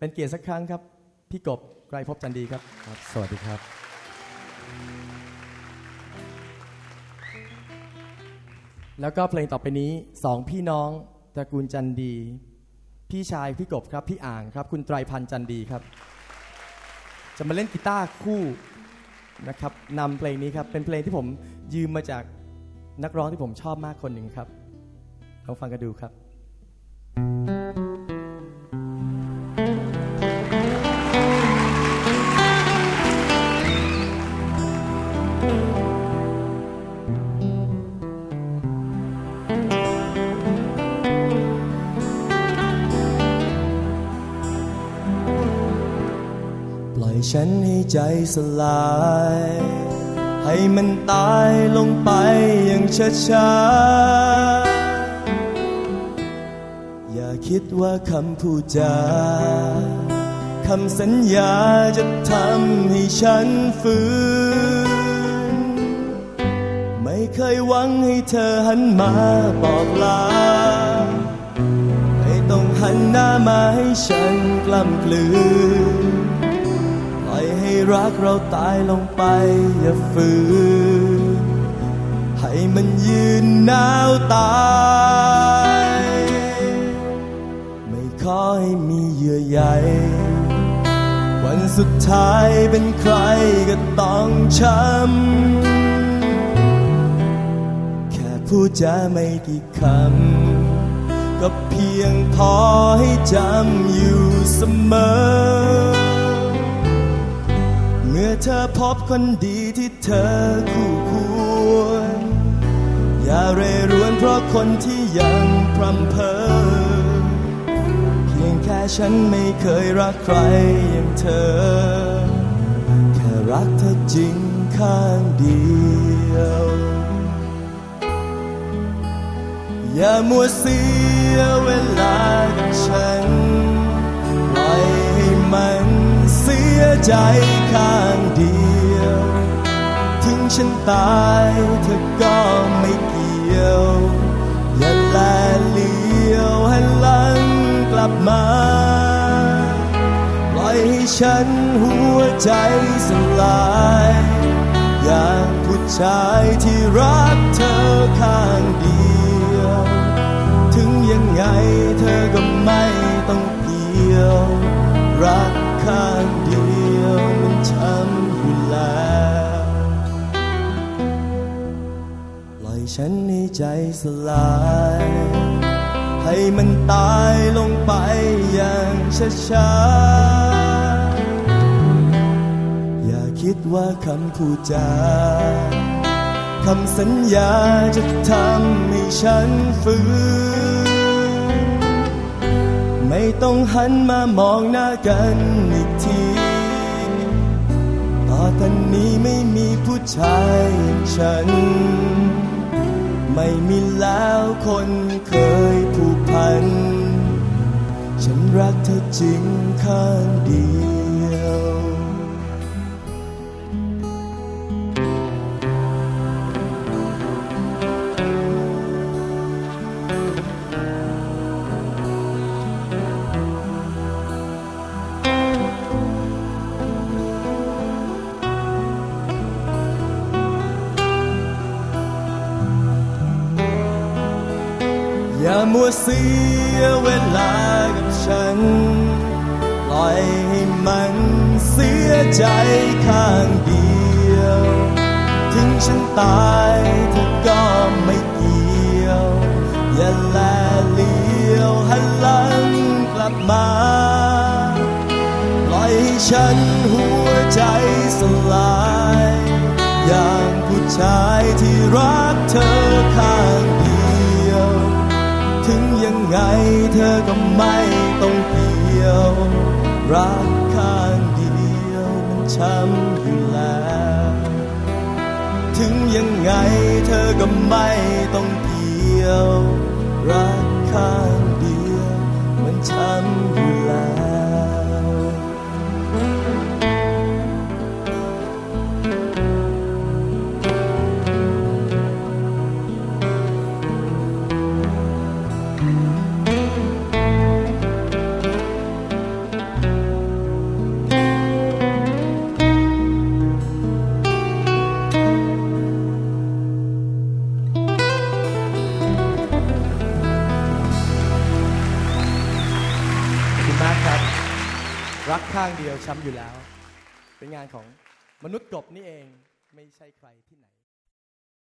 เป็นเกียรติสักครั้งครับ พี่กบไกรภพจันดีครับครับ สวัสดีครับ แล้วก็เพลงต่อไปนี้สองพี่น้องตระกูลจันดี พี่ชายพี่กบครับ พี่อ่างครับ คุณไตรพันธ์จันดีครับ จะมาเล่นกีตาร์คู่นะครับนำเพลงนี้ครับ เป็นเพลงที่ผมยืมมาจากนักร้องที่ผมชอบมากคนหนึ่งครับลองฟังกันดูครับ ฉันให้ใจสลาย ให้มันตายลงไปอย่างช้าๆ อย่าคิดว่าคำพูดจาคำสัญญาจะทำให้ฉันฟื้น ไม่เคยหวังให้เธอหันมาบอกลา ไม่ต้องหันหน้ามาให้ฉันกล้ำกลืน รักเราตายลงไปอย่าฝืน ให้มันยืนหนาวตาย ไม่ขอให้มีเยื่อใยวันสุดท้ายเป็นใครก็ต้องช้ำ แค่พูดจาไม่กี่คำ ก็เพียงพอให้จำอยู่เสมอ มื่อเธอพบคนดีที่เธอคู่ควร อย่าเรรวนเพราะคนที่ยังพรำเพอเพียงแค่ฉันไม่เคยรักใครอย่างเธอ แค่รักเธอจริงข้างเดียว อย่ามัวเสียเวลากับฉันปล่อยให้มัน สียใจข้างเดียว ถึงฉันตายเธอก็ไม่เกี่ยว อย่าแลเลี้ยวให้หลังกลับมา ปล่อยให้ฉันหัวใจสลาย อย่างผู้ชายที่รักเธอข้างเดียว ถึงยังไงเธอก็ไม่ต้องเกี่ยวรัก ข้างเดียวมันช้ำอยู่แล้วปล่อยฉันให้ใจสลาย ให้มันตายลงไปอย่างช้าๆ อย่าคิดว่าคำพูดจาคำสัญญาจะทำให้ฉันฟื้น ต้องหันมามองหน้ากันอีกที ต่อแต่นี้ไม่มีผู้ชายอย่างฉัน ไม่มีแล้วคนเคยผูกพัน ฉันรักเธอจริงข้างเดียว อย่ามัวเสียเวลากับฉัน ปล่อยให้มันเสียใจข้างเดียวถึงฉันตายเธอก็ไม่เกี่ยว อย่าแลเลี้ยวหันหลังกลับมา ปล่อยให้ฉันหัวใจสลาย อย่างผู้ชายที่รักเธอ เธอก็ไม่ต้องเกี่ยว รักข้างเดียวมันช้ำอยู่แล้ว ถึงยังไงเธอก็ไม่ต้องเกี่ยว รักข้าง รักข้างเดียวช้ำอยู่แล้ว เป็นงานของมนุษย์กบนี่เองไม่ใช่ใคร